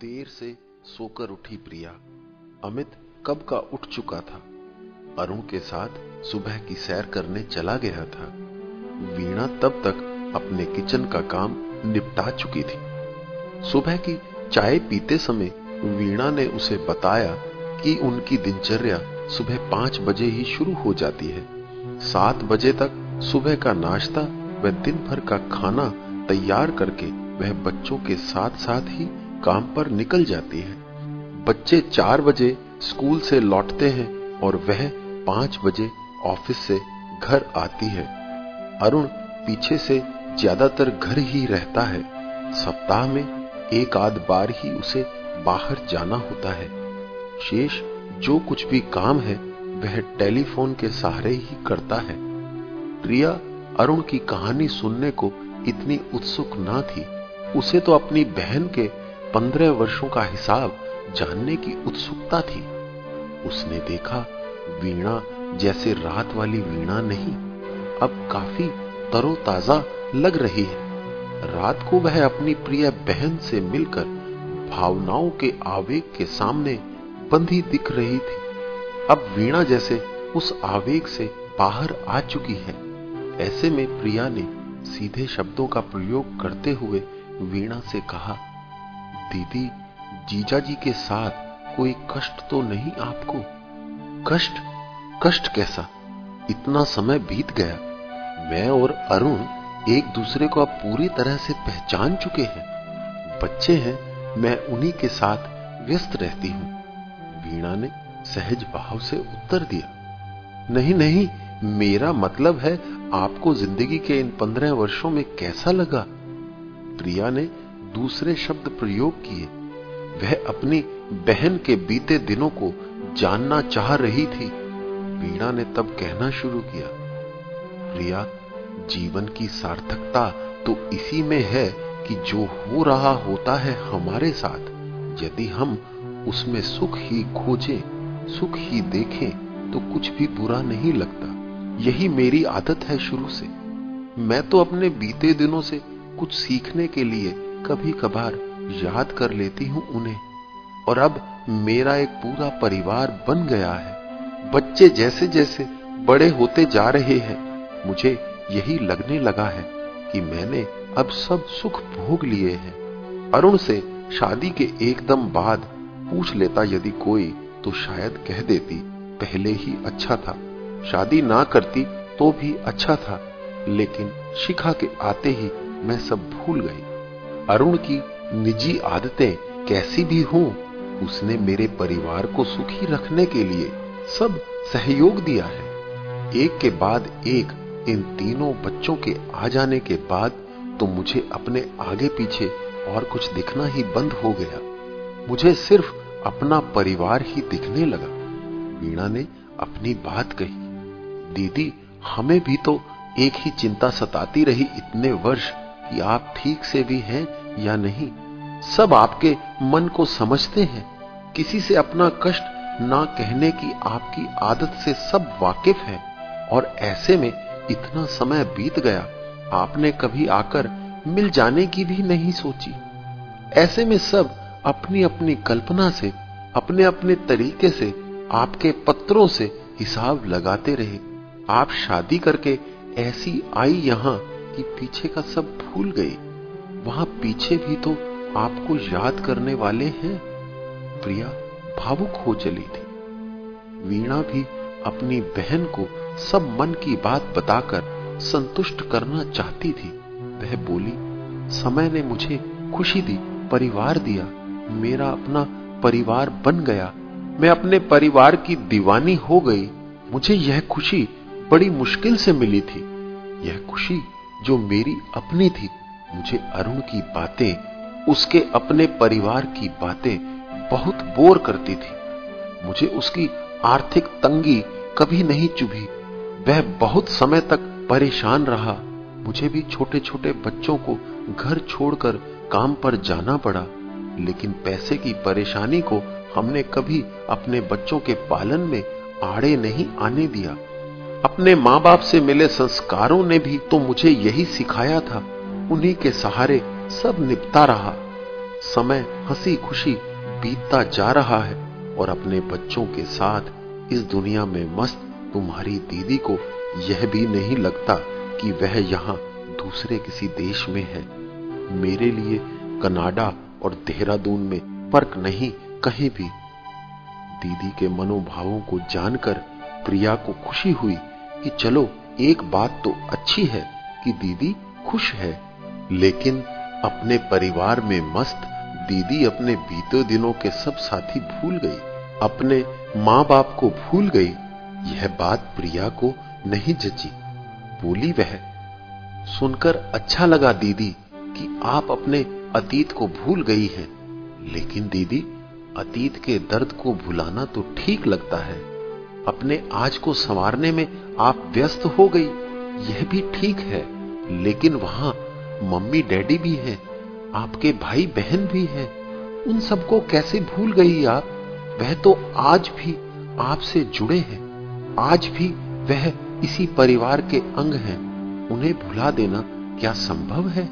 देर से सोकर उठी प्रिया। अमित कब का उठ चुका था? अरुण के साथ सुबह की सैर करने चला गया था। वीणा तब तक अपने किचन का काम निपटा चुकी थी। सुबह की चाय पीते समय वीणा ने उसे बताया कि उनकी दिनचर्या सुबह पाँच बजे ही शुरू हो जाती है। सात बजे तक सुबह का नाश्ता व दिन भर का खाना तैयार करके वह बच्चों के साथ साथ ही काम पर निकल जाती है। बच्चे चार बजे स्कूल से लौटते हैं और वह पाँच बजे ऑफ़िस से घर आती है। अरुण पीछे से ज़्यादातर घर ही रहता है। सप्ताह में एक आध बार ही उसे बाहर जाना होता है। शेष जो कुछ भी काम है, वह टेलीफोन के सहारे ही करता है। प्रिया अरुण की कहानी सुनने को इतनी उत्सुक ना थी। उसे तो अपनी बहन के पंद्रह वर्षों का हिसाब जानने की उत्सुकता थी। उसने देखा, वीणा जैसे रात वाली वीणा नहीं, अब काफ़ी तरोताजा लग रही है। रात को वह अपनी प्रिय बहन से मिलकर भावनाओं के आवेग के सामने बंधी दिख रही थी। अब वीणा जैसे उस आवेग से बाहर आ चुकी है। ऐसे में प्रिया ने सीधे शब्दों का प्रयोग करते हुए वीणा से कहा दीदी, जीजा जी के साथ कोई कष्ट तो नहीं आपको? कष्ट? कष्ट कैसा? इतना समय बीत गया। मैं और अरुण एक दूसरे को अब पूरी तरह से पहचान चुके हैं। बच्चे हैं, मैं उन्हीं के साथ व्यस्त रहती हूँ। वीणा ने सहज भाव से उत्तर दिया। नहीं नहीं, मेरा मतलब है आपको ज़िंदगी के इन पंद्रह वर्षों में कैसा लगा? प्रिया ने दूसरे शब्द प्रयोग किए। वह अपनी बहन के बीते दिनों को जानना चाह रही थी। वीणा ने तब कहना शुरू किया, प्रिया, जीवन की सार्थकता तो इसी में है कि जो हो रहा होता है हमारे साथ। यदि हम उसमें सुख ही खोजें, सुख ही देखें तो कुछ भी बुरा नहीं लगता। यही मेरी आदत है शुरू से। मैं तो अपने बीते दिनों से कुछ सीखने के लिए कभी कभार याद कर लेती हूँ उन्हें। और अब मेरा एक पूरा परिवार बन गया है। बच्चे जैसे जैसे बड़े होते जा रहे हैं, मुझे यही लगने लगा है कि मैंने अब सब सुख भोग लिए हैं। अरुण से शादी के एकदम बाद पूछ लेता यदि कोई तो शायद कह देती, पहले ही अच्छा था। शादी ना करती तो भी अच्छा था, लेकिन शिखा के आते ही मैं सब भूल गई। अरुण की निजी आदतें कैसी भी हों, उसने मेरे परिवार को सुखी रखने के लिए सब सहयोग दिया है। एक के बाद एक, इन तीनों बच्चों के आ जाने के बाद तो मुझे अपने आगे पीछे और कुछ दिखना ही बंद हो गया। मुझे सिर्फ़ अपना परिवार ही दिखने लगा। वीणा ने अपनी बात कही। दीदी, हमें भी तो एक ही चिंता सताती रही इतने वर्ष। कि आप ठीक से भी हैं या नहीं, सब आपके मन को समझते हैं। किसी से अपना कष्ट ना कहने की आपकी आदत से सब वाकिफ हैं। और ऐसे में इतना समय बीत गया, आपने कभी आकर मिल जाने की भी नहीं सोची। ऐसे में सब अपनी अपनी कल्पना से अपने अपने तरीके से, आपके पत्रों से हिसाब लगाते रहे। आप शादी करके ऐसी आई यहाँ कि पीछे का सब भूल गए। वहाँ पीछे भी तो आपको याद करने वाले हैं। प्रिया भावुक हो चली थी। वीणा भी अपनी बहन को सब मन की बात बताकर संतुष्ट करना चाहती थी। वह बोली, समय ने मुझे खुशी दी, परिवार दिया। मेरा अपना परिवार बन गया। मैं अपने परिवार की दीवानी हो गई। मुझे यह खुशी बड़ी मुश्किल से मिली थी। यह खुशी जो मेरी अपनी थी, मुझे अरुण की बातें, उसके अपने परिवार की बातें बहुत बोर करती थी। मुझे उसकी आर्थिक तंगी कभी नहीं चुभी। वह बहुत समय तक परेशान रहा। मुझे भी छोटे छोटे बच्चों को घर छोड़कर काम पर जाना पड़ा। लेकिन पैसे की परेशानी को हमने कभी अपने बच्चों के पालन में आड़े नहीं आने दिया। अपने माँ बाप से मिले संस्कारों ने भी तो मुझे यही सिखाया था। उन्हीं के सहारे सब निपटा रहा। समय हँसी खुशी बीतता जा रहा है और अपने बच्चों के साथ इस दुनिया में मस्त तुम्हारी दीदी को यह भी नहीं लगता कि वह यहाँ दूसरे किसी देश में है। मेरे लिए कनाडा और देहरादून में फ़र्क नहीं कहीं भी। दीदी के मनोभावों को जानकर प्रिया को खुशी हुई कि चलो, एक बात तो अच्छी है कि दीदी खुश है, लेकिन अपने परिवार में मस्त दीदी अपने बीते दिनों के सब साथी भूल गई, अपने माँ बाप को भूल गई। यह बात प्रिया को नहीं जची। बोली वह, सुनकर अच्छा लगा दीदी कि आप अपने अतीत को भूल गई हैं, लेकिन दीदी, अतीत के दर्द को भुलाना तो ठीक लगता है। अपने आज को संवारने में आप व्यस्त हो गई। यह भी ठीक है, लेकिन वहाँ मम्मी, डैडी भी हैं, आपके भाई बहन भी हैं। उन सबको कैसे भूल गई आप? वह तो आज भी आपसे जुड़े हैं। आज भी वह इसी परिवार के अंग हैं। उन्हें भुला देना क्या संभव है?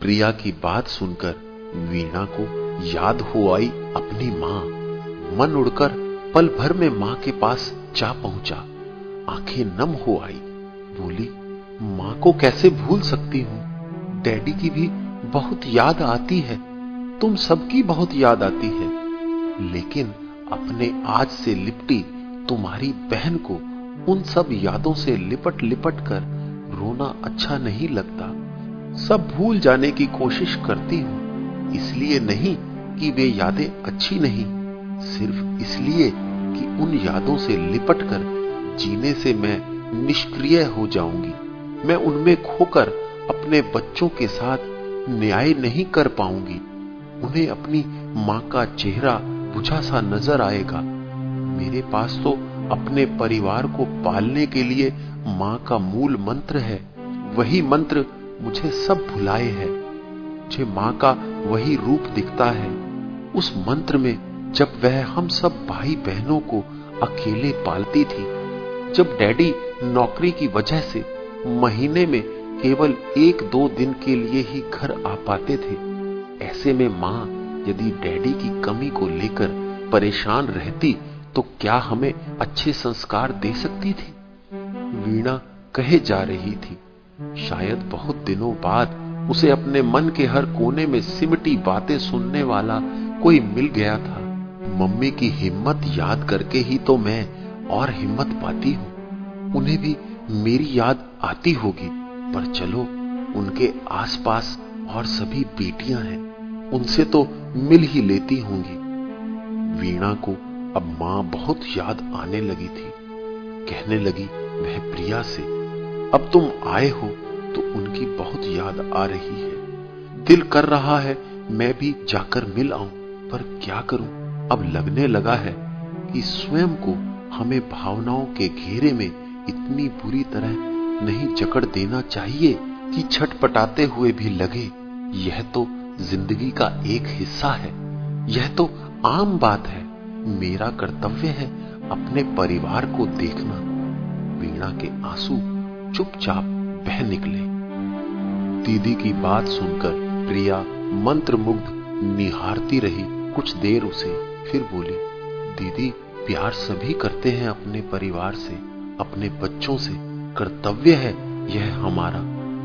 प्रिया की बात सुनकर वीणा को याद हो आई अपनी माँ। मन उड़कर पल भर में माँ के पास जा पहुँचा। आँखें नम हो आई। बोली, माँ को कैसे भूल सकती हूँ? डैडी की भी बहुत याद आती है। तुम सबकी बहुत याद आती है। लेकिन अपने आज से लिपटी तुम्हारी बहन को उन सब यादों से लिपट लिपट कर रोना अच्छा नहीं लगता। सब भूल जाने की कोशिश करती हूँ। इसलिए नहीं कि वे यादें अच्छी नहीं, सिर्फ़ इसलिए कि उन यादों से लिपट कर जीने से मैं निष्क्रिय हो जाऊँगी। मैं उनमें खोकर अपने बच्चों के साथ न्याय नहीं कर पाऊँगी। उन्हें अपनी माँ का चेहरा बुझा सा नज़र आएगा। मेरे पास तो अपने परिवार को पालने के लिए माँ का मूल मंत्र है। वही मंत्र मुझे सब भुलाए है। मुझे माँ का वही रूप दिखता है। उस मंत्र में जब वह हम सब भाई बहनों को अकेले पालती थी, जब डैडी नौकरी की वजह से महीने में केवल एक दो दिन के लिए ही घर आ पाते थे, ऐसे में माँ यदि डैडी की कमी को लेकर परेशान रहती तो क्या हमें अच्छे संस्कार दे सकती थी? वीणा कहे जा रही थी, शायद बहुत दिनों बाद उसे अपने मन के हर कोने में सिमटी बातें सुनने वाला कोई मिल गया था। मम्मी की हिम्मत याद करके ही तो मैं और हिम्मत पाती हूँ। उन्हें भी मेरी याद आती होगी, पर चलो, उनके आसपास और सभी बेटियाँ हैं, उनसे तो मिल ही लेती होंगी। वीणा को अब माँ बहुत याद आने लगी थी। कहने लगी, वह प्रिया से, अब तुम आए हो तो उनकी बहुत याद आ रही है। दिल कर रहा है मैं भी जाकर मिल आऊँ, पर क्या करूँ? अब लगने लगा है कि स्वयं को हमें भावनाओं के घेरे में इतनी बुरी तरह नहीं जकड़ देना चाहिए कि छटपटाते हुए भी लगे। यह तो ज़िंदगी का एक हिस्सा है। यह तो आम बात है। मेरा कर्तव्य है अपने परिवार को देखना। वीणा के आँसू चुपचाप बह निकले। दीदी की बात सुनकर प्रिया मंत्रमुग्ध निहारती रही कुछ देर उसे। फिर बोली, दीदी, प्यार सभी करते हैं अपने परिवार से, अपने बच्चों से। कर्तव्य है यह हमारा।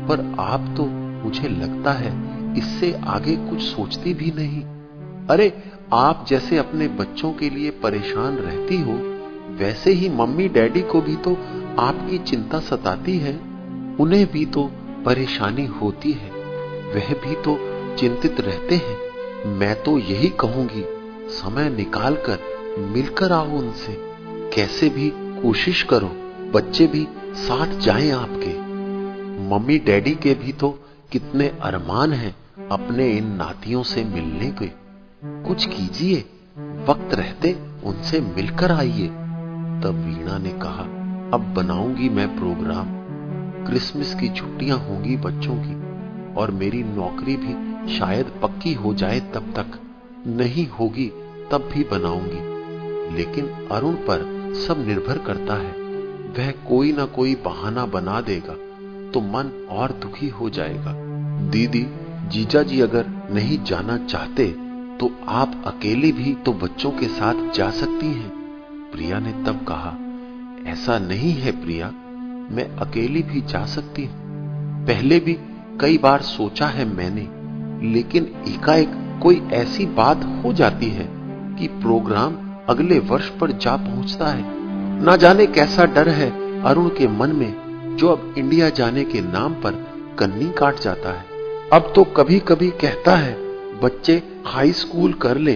पर आप तो मुझे लगता है, इससे आगे कुछ सोचती भी नहीं। अरे, आप जैसे अपने बच्चों के लिए परेशान रहती हो, वैसे ही मम्मी डैडी को भी तो आपकी चिंता सताती है। उन्हें भी तो परेशानी होती है, वह भी तो चिंतित रहते हैं। मैं तो यही कहूँगी समय निकालकर मिलकर आओ उनसे। कैसे भी कोशिश करो, बच्चे भी साथ जाएँ आपके। मम्मी डैडी के भी तो कितने अरमान हैं अपने इन नातियों से मिलने के। कुछ कीजिए, वक्त रहते उनसे मिलकर आइए। तब वीणा ने कहा, अब बनाऊँगी मैं प्रोग्राम। क्रिसमस की छुट्टियाँ होंगी बच्चों की, और मेरी नौकरी भी शायद पक्की हो जाए तब तक। नहीं होगी तब भी बनाऊँगी। लेकिन अरुण पर सब निर्भर करता है। वह कोई ना कोई बहाना बना देगा तो मन और दुखी हो जाएगा। दीदी, जीजा जी अगर नहीं जाना चाहते तो आप अकेले भी तो बच्चों के साथ जा सकती हैं। प्रिया ने तब कहा, ऐसा नहीं है प्रिया, मैं अकेली भी जा सकती हूँ। पहले भी कई बार सोचा है मैंने, लेकिन एकाएक कोई ऐसी बात हो जाती है कि प्रोग्राम अगले वर्ष पर जा पहुँचता है। ना जाने कैसा डर है अरुण के मन में, जो अब इंडिया जाने के नाम पर कन्नी काट जाता है। अब तो कभी कभी कहता है, बच्चे हाई स्कूल कर ले,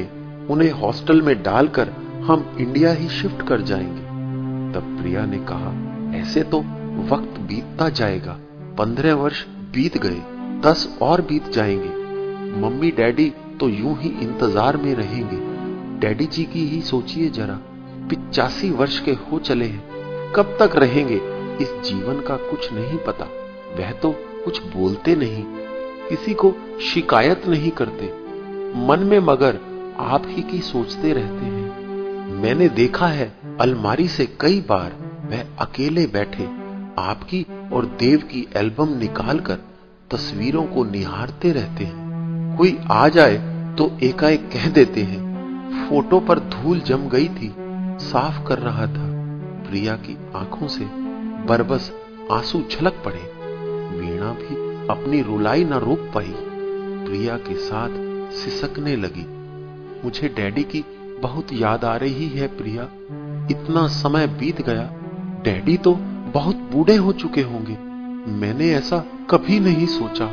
उन्हें हॉस्टल में डालकर हम इंडिया ही शिफ्ट कर जाएँगे। तब प्रिया ने कहा, ऐसे तो वक्त बीतता जाएगा। पंद्रह वर्ष बीत गए, दस और बीत जाएँगे। मम्मी, डैडी तो यूँ ही इंतज़ार में रहेंगे। डैडी जी की ही सोचिए जरा, पिचासी वर्ष के हो चले हैं, कब तक रहेंगे, इस जीवन का कुछ नहीं पता। वह तो कुछ बोलते नहीं, किसी को शिकायत नहीं करते। मन में मगर आप ही की सोचते रहते हैं। मैंने देखा है, अलमारी से कई बार वह अकेले बैठे, आपकी और देव की एल्बम निकालकर तस्वीरों को निहारते रहते हैं। कोई आ जाए तो एकाएक कह देते हैं फ़ोटो पर धूल जम गई थी, साफ़ कर रहा था। प्रिया की आँखों से बरबस आँसू छलक पड़े। वीणा भी अपनी रुलाई न रोक पाई। प्रिया के साथ सिसकने लगी। मुझे डैडी की बहुत याद आ रही है, प्रिया। इतना समय बीत गया। डैडी तो बहुत बूढ़े हो चुके होंगे। मैंने ऐसा कभी नहीं सोचा।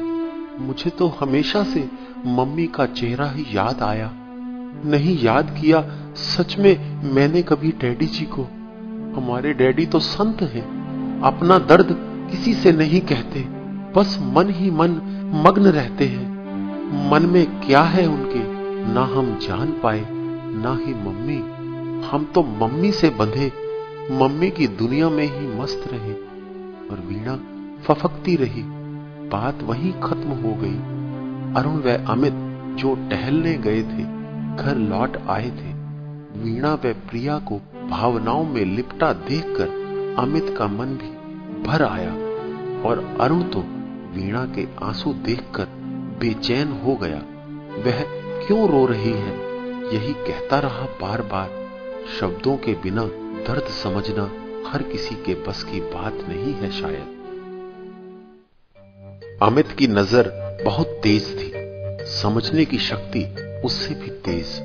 मुझे तो हमेशा से मम्मी का चेहरा ही याद आया। नहीं याद किया, सच में मैंने कभी डैडी जी को। हमारे डैडी तो संत हैं, अपना दर्द किसी से नहीं कहते, बस मन ही मन मग्न रहते हैं। मन में क्या है उनके, ना हम जान पाए, ना ही मम्मी। हम तो मम्मी से बंधे, मम्मी की दुनिया में ही मस्त रहे, और वीणा फफकती रही, बात वहीं खत्म हो गई। अरुण व अमित जो टहलने गए थे घर लौट आए थे। वीणा व प्रिया को भावनाओं में लिपटा देखकर अमित का मन भी भर आया और अरुण तो वीणा के आँसू देखकर बेचैन हो गया। वह क्यों रो रही है? यही कहता रहा बार बार शब्दों के बिना दर्द समझना हर किसी के बस की बात नहीं है शायद। अमित की नज़र बहुत तेज थी। समझने की शक्ति उससे भी तेज।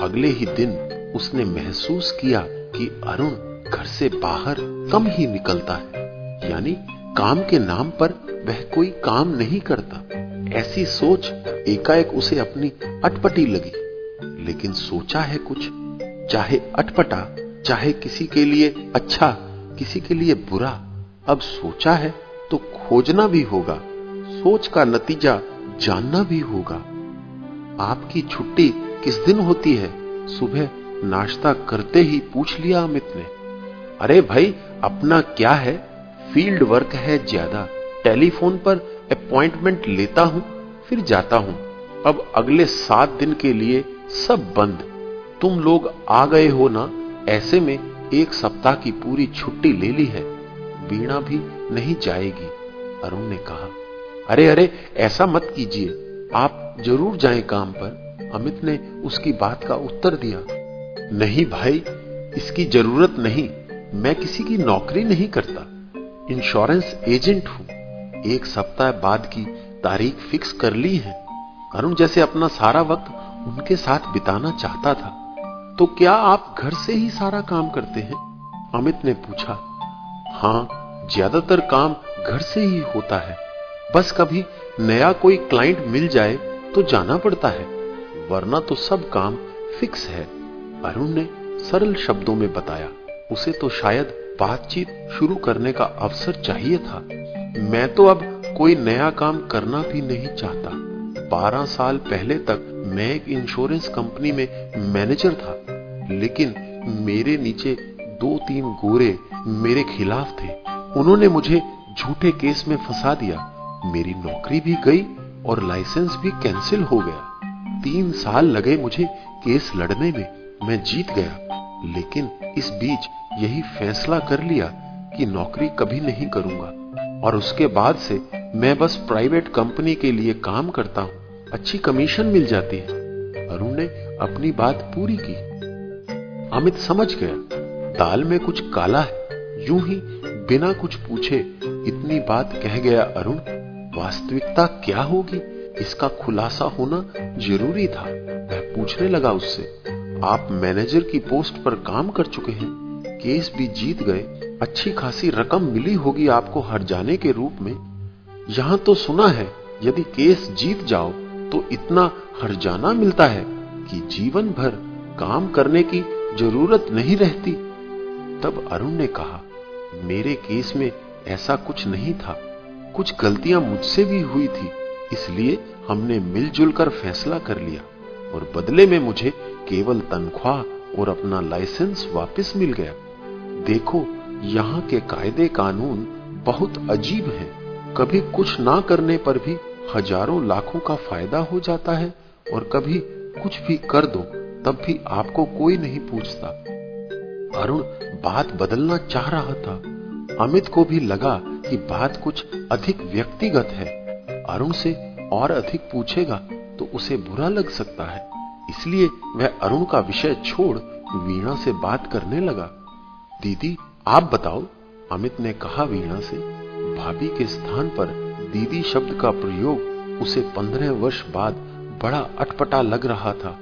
अगले ही दिन उसने महसूस किया कि अरुण घर से बाहर कम ही निकलता है। यानी काम के नाम पर वह कोई काम नहीं करता। ऐसी सोच एकाएक उसे अपनी अटपटी लगी। लेकिन सोचा है कुछ, चाहे अटपटा, चाहे किसी के लिए अच्छा किसी के लिए बुरा, अब सोचा है तो खोजना भी होगा। सोच का नतीजा जानना भी होगा। आपकी छुट्टी किस दिन होती है? सुबह नाश्ता करते ही पूछ लिया अमित ने। अरे भाई, अपना क्या है? फ़ील्ड वर्क है ज़्यादा। टेलीफोन पर अपॉइंटमेंट लेता हूँ, फिर जाता हूँ। अब अगले सात दिन के लिए सब बंद। तुम लोग आ गए हो ना? ऐसे में एक सप्ताह की पूरी छुट्टी ले ली है। वीणा भी नहीं जाएगी, अरुण ने कहा। अरे अरे, ऐसा मत कीजिए। आप ज़रूर जाएँ काम पर। अमित ने उसकी बात का उत्तर दिया। नहीं भाई, इसकी ज़रूरत नहीं। मैं किसी की नौकरी नहीं करता। इंश्योरेंस एजेंट हूँ। एक सप्ताह बाद की तारीख फिक्स कर ली है। अरुण जैसे अपना सारा वक्त उनके साथ बिताना चाहता था। तो क्या आप घर से ही सारा काम करते हैं? अमित ने पूछा। हाँ, ज़्यादातर काम घर से ही होता है। बस कभी नया कोई क्लाइंट मिल जाए तो जाना पड़ता है, वरना तो सब काम फिक्स है। अरुण ने सरल शब्दों में बताया, उसे तो शायद बातचीत शुरू करने का अवसर चाहिए था। मैं तो अब कोई नया काम करना भी नहीं चाहता। बारह साल पहले तक मैं एक इंश्योरेंस कंपनी में मैनेजर था, लेकिन मेरे नीचे दो तीन गोरे मेरे खिलाफ थे। उन्होंने मुझे झूठे केस में फंसा दिया। मेरी नौकरी भी गई और लाइसेंस भी कैंसिल हो गया। तीन साल लगे मुझे केस लड़ने में, मैं जीत गया। लेकिन इस बीच यही फैसला कर लिया कि नौकरी कभी नहीं करूँगा। और उसके बाद से मैं बस प्राइवेट कंपनी के लिए काम करता हूँ। अच्छी कमीशन मिल जाती है। अरुण ने अपनी बात पूरी की। अमित समझ गया, दाल में कुछ काला है। यूँ ही बिना कुछ पूछे इतनी बात कह गया अरुण वास्तविकता क्या होगी? इसका खुलासा होना ज़रूरी था। वह पूछने लगा उससे, आप मैनेजर की पोस्ट पर काम कर चुके हैं। केस भी जीत गए। अच्छी खासी रकम मिली होगी आपको हर जाने के रूप में। यहाँ तो सुना है, यदि केस जीत जाओ तो इतना हर जाना मिलता है कि जीवन भर काम करने की ज़रूरत नहीं रहती। तब अरुण ने कहा, मेरे केस में ऐसा कुछ नहीं था। कुछ गलतियाँ मुझसे भी हुई थी, इसलिए हमने मिलजुल कर फैसला कर लिया और बदले में मुझे केवल तनख्वाह और अपना लाइसेंस वापस मिल गया। देखो, यहाँ के कायदे कानून बहुत अजीब हैं। कभी कुछ ना करने पर भी हज़ारों लाखों का फ़ायदा हो जाता है और कभी कुछ भी कर दो, तब भी आपको कोई नहीं पूछता। अरुण, बात बदलना चाह रहा था। अमित को भी लगा कि बात कुछ अधिक व्यक्तिगत है। अरुण से और अधिक पूछेगा तो उसे बुरा लग सकता है। इसलिए वह अरुण का विषय छोड़ वीणा से बात करने लगा। दीदी, आप बताओ, अमित ने कहा वीणा से, भाभी के स्थान पर दीदी शब्द का प्रयोग उसे पंद्रह वर्ष बाद बड़ा अटपटा लग रहा था।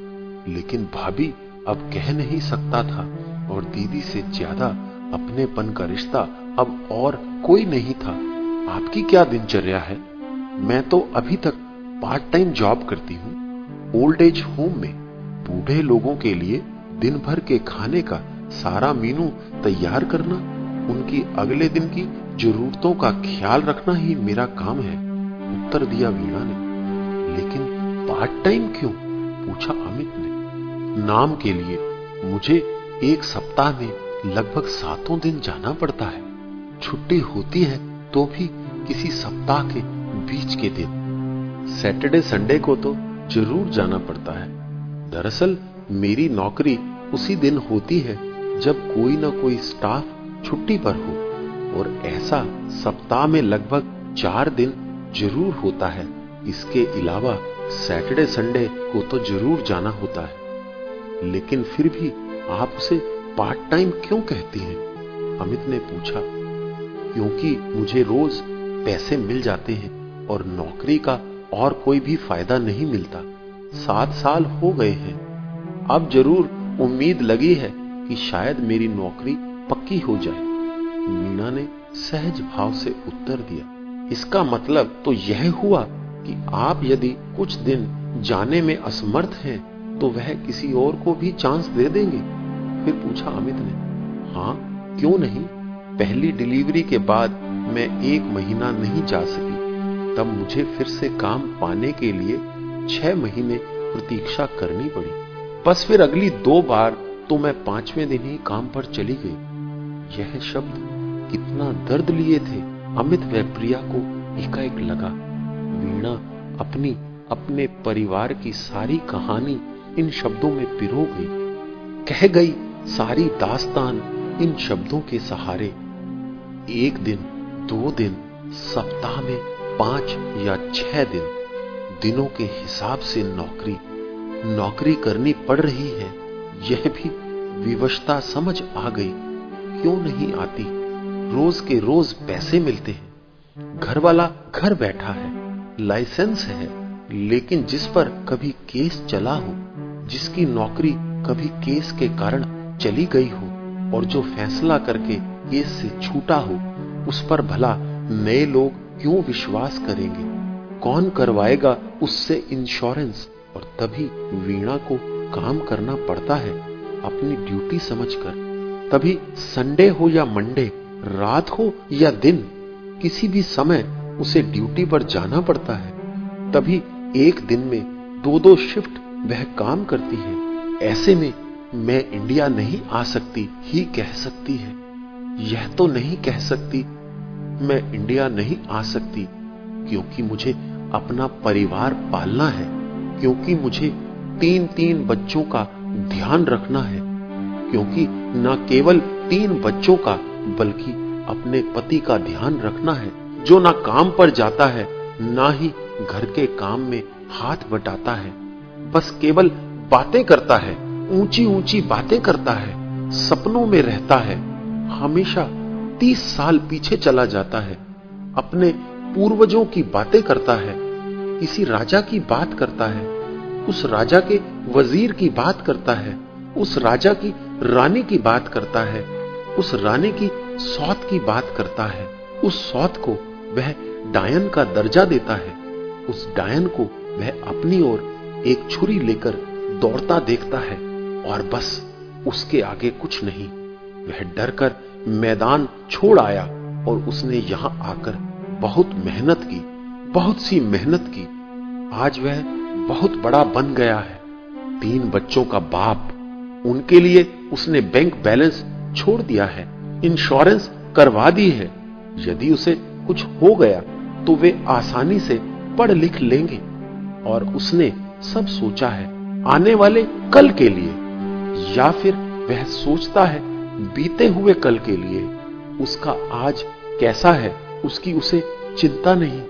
लेकिन भाभी अब कह नहीं सकता था और दीदी से ज़्यादा अपनेपन का रिश्ता अब और कोई नहीं था। आपकी क्या दिनचर्या है? मैं तो अभी तक पार्ट टाइम जॉब करती हूँ। ओल्ड एज होम में बूढ़े लोगों के लिए दिन भर के खाने का सारा मीनू तैयार करना, उनकी अगले दिन की जरूरतों का ख्याल रखना ही मेरा काम है, उत्तर दिया वीणा ने। लेकिन पार्ट टाइम क्यों? पूछा अमित ने। नाम के लिए मुझे एक सप्ताह में लगभग सातों दिन जाना पड़ता है। छुट्टी होती है तो भी किसी सप्ताह के बीच के दिन। सैटरडे संडे को तो ज़रूर जाना पड़ता है। दरअसल, मेरी नौकरी उसी दिन होती है जब कोई ना कोई स्टाफ छुट्टी पर हो, और ऐसा सप्ताह में लगभग चार दिन ज़रूर होता है। इसके अलावा सैटरडे संडे को तो ज़रूर जाना होता है। लेकिन फिर भी आप उसे पार्ट टाइम क्यों कहती हैं? अमित ने पूछा। क्योंकि मुझे रोज पैसे मिल जाते हैं और नौकरी का और कोई भी फ़ायदा नहीं मिलता। सात साल हो गए हैं। अब ज़रूर उम्मीद लगी है कि शायद मेरी नौकरी पक्की हो जाए। मीना ने सहज भाव से उत्तर दिया। इसका मतलब तो यह हुआ कि आप यदि कुछ दिन जाने में असमर्थ हैं तो वह किसी और को भी चांस दे देंगे। फिर पूछा अमित ने हाँ क्यों नहीं? पहली डिलीवरी के बाद मैं एक महीना नहीं जा सकी, तब मुझे फिर से काम पाने के लिए छह महीने प्रतीक्षा करनी पड़ी। बस फिर अगली दो बार तो मैं पाँचवें दिन ही काम पर चली गई। यह शब्द कितना दर्द लिए थे। अमित व प्रिया को एकाएक लगा। वीणा अपनी, अपने परिवार की सारी कहानी इन शब्दों में पिरो गई। कह गई, सारी दास्तान इन शब्दों के सहारे। एक दिन, दो दिन, सप्ताह में पाँच या छह दिन, दिनों के हिसाब से नौकरी नौकरी करनी पड़ रही है, यह भी विवशता समझ आ गई। क्यों नहीं आती? रोज के रोज पैसे मिलते हैं। घर वाला घर बैठा है, लाइसेंस है, लेकिन जिस पर कभी केस चला हो, जिसकी नौकरी कभी केस के कारण चली गई हो, और जो फैसला करके केस से छूटा हो, उस पर भला नए लोग क्यों विश्वास करेंगे? कौन करवाएगा उससे इंश्योरेंस और तभी वीणा को काम करना पड़ता है अपनी ड्यूटी समझकर। तभी संडे हो या मंडे रात हो या दिन, किसी भी समय उसे ड्यूटी पर जाना पड़ता है। तभी एक दिन में दो दो शिफ्ट वह काम करती है। ऐसे में मैं इंडिया नहीं आ सकती, ही कह सकती है। यह तो नहीं कह सकती, मैं इंडिया नहीं आ सकती, क्योंकि मुझे अपना परिवार पालना है, क्योंकि मुझे तीन तीन बच्चों का ध्यान रखना है, क्योंकि न केवल तीन बच्चों का, बल्कि अपने पति का ध्यान रखना है, जो ना काम पर जाता है, ना ही घर के काम में हाथ बटाता है, बस केवल बातें करता है ऊँची ऊँची बातें करता है, सपनों में रहता है। हमेशा तीस साल पीछे चला जाता है, अपने पूर्वजों की बातें करता है, किसी राजा की बात करता है, उस राजा के वज़ीर की बात करता है, उस राजा की रानी की बात करता है, उस रानी की सौत की बात करता है, उस सौत को वह डायन का दर्जा देता है, उस डायन को वह अपनी ओर एक छुरी लेकर दौड़ता देखता है, और बस उसके आगे कुछ नहीं। वह डरकर मैदान छोड़ आया और उसने यहाँ आकर बहुत मेहनत की, बहुत सी मेहनत की। आज वह बहुत बड़ा बन गया है। तीन बच्चों का बाप, उनके लिए उसने बैंक बैलेंस छोड़ दिया है, इंश्योरेंस करवा दी है। यदि उसे कुछ हो गया तो वे आसानी से पढ़ लिख लेंगे। और उसने सब सोचा है, आने वाले कल के लिए। या फिर वह सोचता है बीते हुए कल के लिए उसका आज कैसा है, उसकी उसे चिंता नहीं,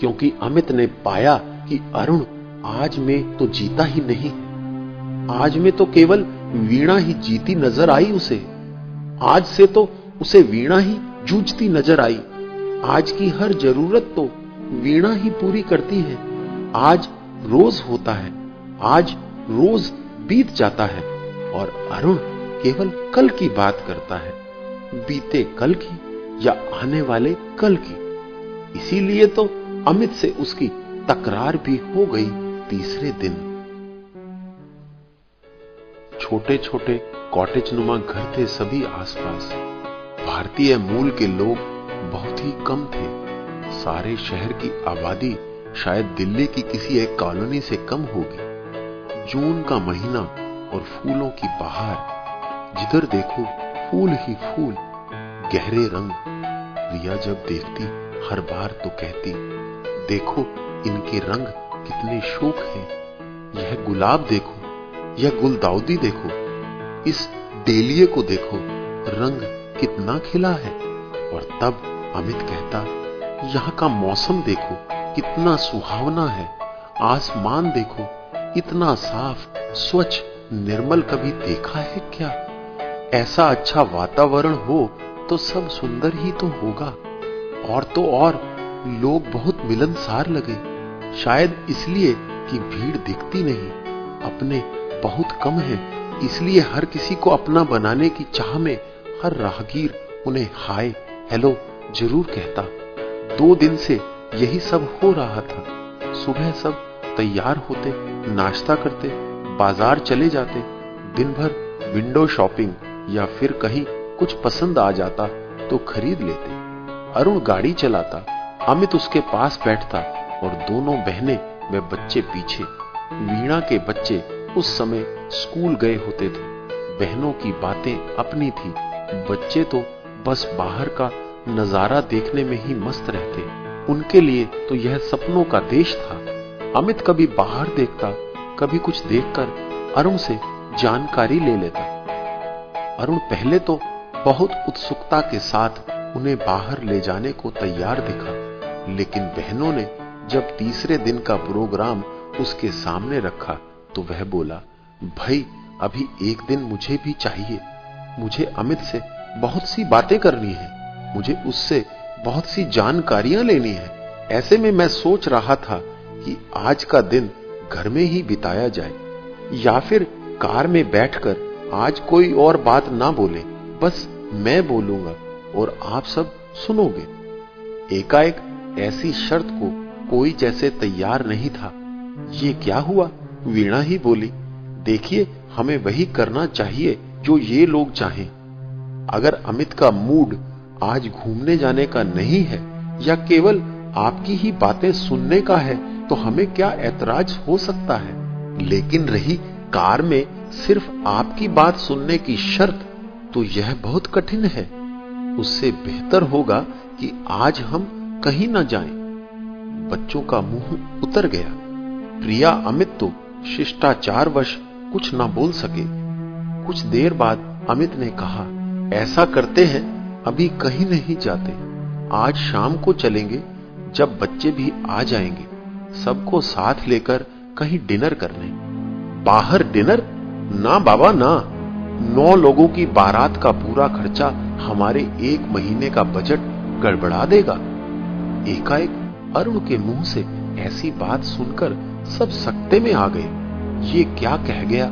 क्योंकि अमित ने पाया कि अरुण आज में तो जीता ही नहीं। आज में तो केवल वीणा ही जीती नज़र आई उसे। आज से तो उसे वीणा ही जूझती नज़र आई। आज की हर ज़रूरत तो वीणा ही पूरी करती है। आज रोज होता है, आज रोज बीत जाता है और अरुण केवल कल की बात करता है, बीते कल की या आने वाले कल की। इसीलिए तो अमित से उसकी तकरार भी हो गई तीसरे दिन। छोटे छोटे कॉटेज नुमा घर थे सभी आसपास। भारतीय मूल के लोग बहुत ही कम थे। सारे शहर की आबादी शायद दिल्ली की किसी एक कॉलोनी से कम होगी। जून का महीना और फूलों की बहार जिधर देखो फूल ही फूल, गहरे रंग। रिया जब देखती, हर बार तो कहती, देखो इनके रंग कितने शोक हैं। यह गुलाब देखो, यह गुलदाउदी देखो, इस डेलिए को देखो, रंग कितना खिला है। और तब अमित कहता, यहाँ का मौसम देखो, कितना सुहावना है। आसमान देखो, इतना साफ़, स्वच्छ, निर्मल कभी देखा है क्या? ऐसा अच्छा वातावरण हो तो सब सुंदर ही तो होगा। और तो और, लोग बहुत मिलनसार लगे। शायद इसलिए कि भीड़ दिखती नहीं, अपने बहुत कम है। इसलिए हर किसी को अपना बनाने की चाह में हर राहगीर उन्हें हाय, हेलो ज़रूर कहता। दो दिन से यही सब हो रहा था। सुबह सब तैयार होते, नाश्ता करते, बाज़ार चले जाते, दिन भर विंडो शॉपिंग या फिर कहीं कुछ पसंद आ जाता तो खरीद लेते। अरुण गाड़ी चलाता, अमित उसके पास बैठता और दोनों बहनें व बच्चे पीछे। वीणा के बच्चे उस समय स्कूल गए होते थे। बहनों की बातें अपनी थी। बच्चे तो बस बाहर का नज़ारा देखने में ही मस्त रहते। उनके लिए तो यह सपनों का देश था। अमित कभी बाहर देखता, कभी कुछ देखकर अरुण से जानकारी ले लेता। अरुण पहले तो बहुत उत्सुकता के साथ उन्हें बाहर ले जाने को तैयार दिखा, लेकिन बहनों ने जब तीसरे दिन का प्रोग्राम उसके सामने रखा तो वह बोला, भाई, अभी एक दिन मुझे भी चाहिए। मुझे अमित से बहुत सी बातें करनी है। मुझे उससे बहुत सी जानकारियाँ लेनी है। ऐसे में मैं सोच रहा था कि आज का दिन घर में ही बिताया जाए, या फिर कार में बैठकर आज कोई और बात ना बोले, बस मैं बोलूँगा और आप सब सुनोगे। एकाएक ऐसी शर्त को कोई जैसे तैयार नहीं था। ये क्या हुआ? वीणा ही बोली, देखिए, हमें वही करना चाहिए जो ये लोग चाहें। अगर अमित का मूड आज घूमने जाने का नहीं है या केवल आपकी ही बातें सुनने का है तो हमें क्या ऐतराज हो सकता है? लेकिन रही कार में सिर्फ़ आपकी बात सुनने की शर्त तो यह बहुत कठिन है। उससे बेहतर होगा कि आज हम कहीं ना जाएँ। बच्चों का मुँह उतर गया। प्रिया अमित तो शिष्टाचार वश कुछ ना बोल सके। कुछ देर बाद अमित ने कहा, ऐसा करते हैं, अभी कहीं नहीं जाते। आज शाम को चलेंगे, जब बच्चे भी आ जाएँगे। सबको साथ लेकर कहीं डिनर करने। बाहर डिनर? ना बाबा, ना। नौ लोगों की बारात का पूरा खर्चा हमारे एक महीने का बजट गड़बड़ा देगा। एकाएक अरुण के मुँह से ऐसी बात सुनकर सब सकते में आ गए। ये क्या कह गया?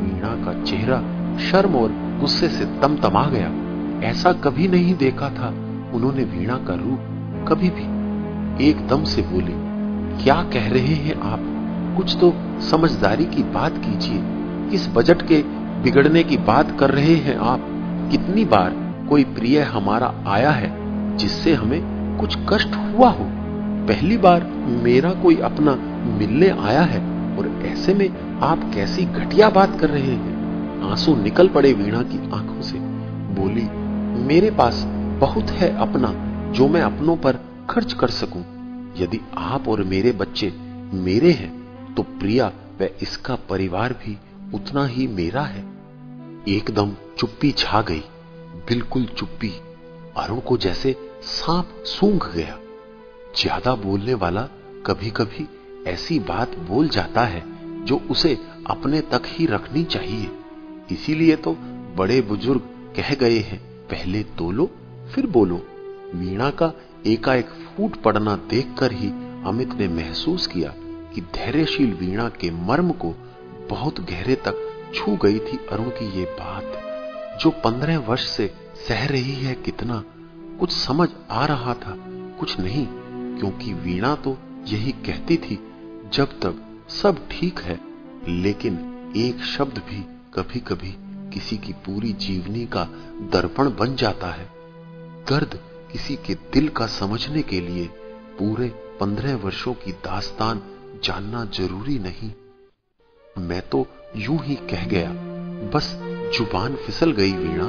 वीणा का चेहरा शर्म और गुस्से से तमतमा गया। ऐसा कभी नहीं देखा था। उन्होंने वीणा का रूप कभी भी एकदम से बोली, क्या कह रहे हैं आप? कुछ तो समझदारी की बात कीजिए। किस बजट के बिगड़ने की बात कर रहे हैं आप? कितनी बार कोई प्रिय हमारा आया है जिससे हमें कुछ कष्ट हुआ हो? पहली बार मेरा कोई अपना मिलने आया है और ऐसे में आप कैसी घटिया बात कर रहे हैं? आँसू निकल पड़े वीणा की आँखों से। बोली, मेरे पास बहुत है अपना जो मैं अपनों पर खर्च कर सकूँ। यदि आप और मेरे बच्चे मेरे हैं तो प्रिया व इसका परिवार भी उतना ही मेरा है। एकदम चुप्पी छा गई, बिल्कुल चुप्पी। अरुण को जैसे सांप सूंघ गया। ज़्यादा बोलने वाला कभी कभी ऐसी बात बोल जाता है जो उसे अपने तक ही रखनी चाहिए। इसीलिए तो बड़े बुज़ुर्ग कह गए हैं, पहले तोलो, फिर बोलो। वीणा का एकाएक फूट पड़ना देखकर ही अमित ने महसूस किया कि धैर्यशील वीणा के मर्म को बहुत गहरे तक छू गई थी अरुण की ये बात। जो पंद्रह वर्ष से सह रही है कितना, कुछ समझ आ रहा था, कुछ नहीं, क्योंकि वीणा तो यही कहती थी, जब तक सब ठीक है, लेकिन एक शब्द भी कभी कभी किसी की पूरी जीवनी का दर्पण बन जाता है। दर्द किसी के दिल का समझने के लिए पूरे पंद्रह वर्षों की दास्तान जानना ज़रूरी नहीं। मैं तो यूँ ही कह गया। बस ज़ुबान फिसल गई वीणा।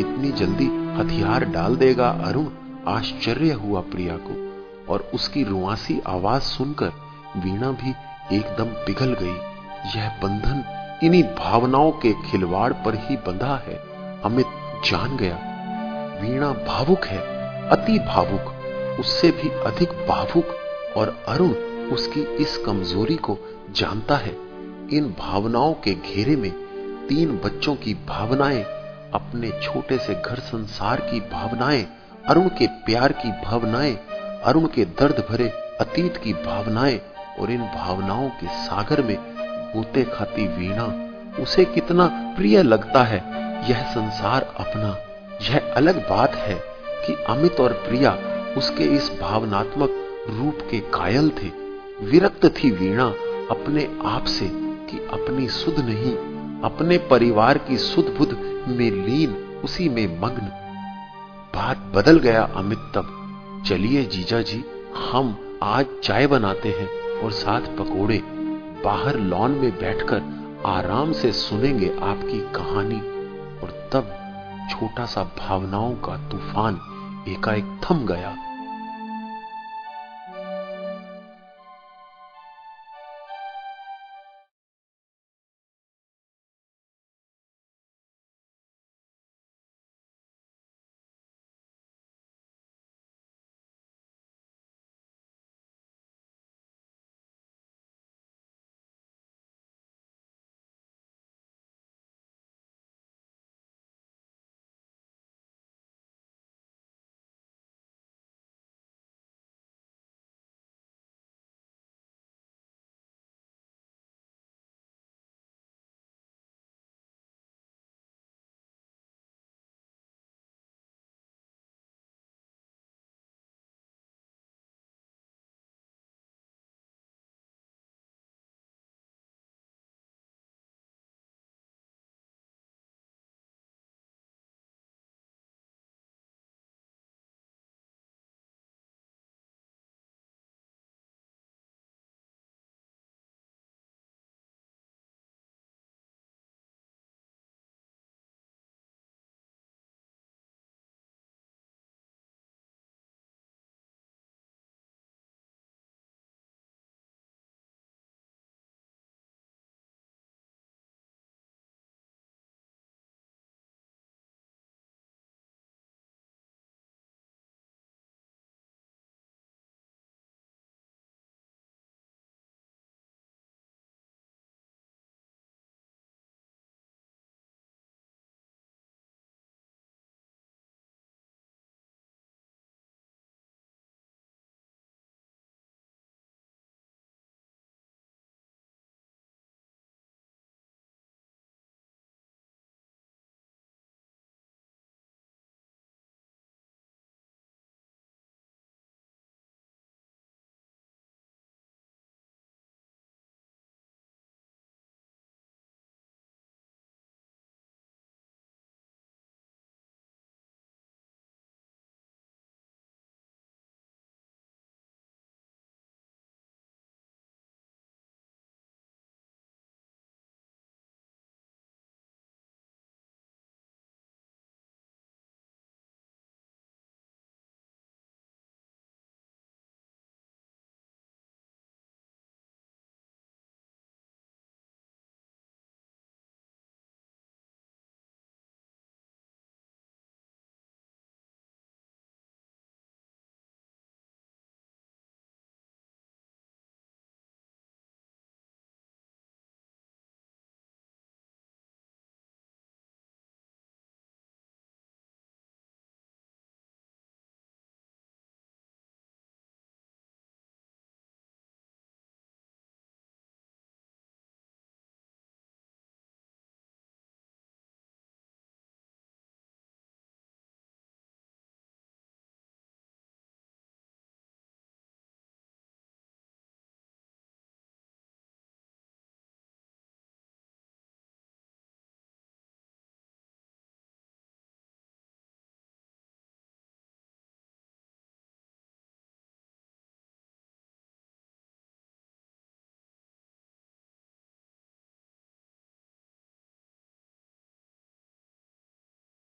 इतनी जल्दी हथियार डाल देगा अरुण, आश्चर्य हुआ प्रिया को। और उसकी रुआसी आवाज़ सुनकर वीणा भी एकदम पिघल गई। यह बंधन इन्हीं भावनाओं के खिलवाड़ पर ही बंधा है। अमित जान गया। वीणा भावुक है, अति भावुक। उससे भी अधिक भावुक और अरुण उसकी इस कमज़ोरी को जानता है। इन भावनाओं के घेरे में तीन बच्चों की भावनाएँ, अपने छोटे से घर संसार की भावनाएँ, अरुण के प्यार की भावनाएँ, अरुण के दर्द भरे अतीत की भावनाएँ और इन भावनाओं के सागर में गोते खाती वीणा, उसे कितना प्रिय लगता है। यह संसार अपना, यह अलग बात है कि अमित और प्रिया उसके इस भावनात्मक रूप के कायल थे। विरक्त थी वीणा अपने आप से कि अपनी सुध नहीं, अपने परिवार की सुध बुध में लीन, उसी में मग्न। बात बदल गया अमित तब। चलिए जीजा जी, हम आज चाय बनाते हैं और साथ पकोड़े। बाहर लॉन में बैठकर आराम से सुनेंगे आपकी कहानी। और तब छोटा सा भावनाओं का तूफ़ान एकाएक थम गया।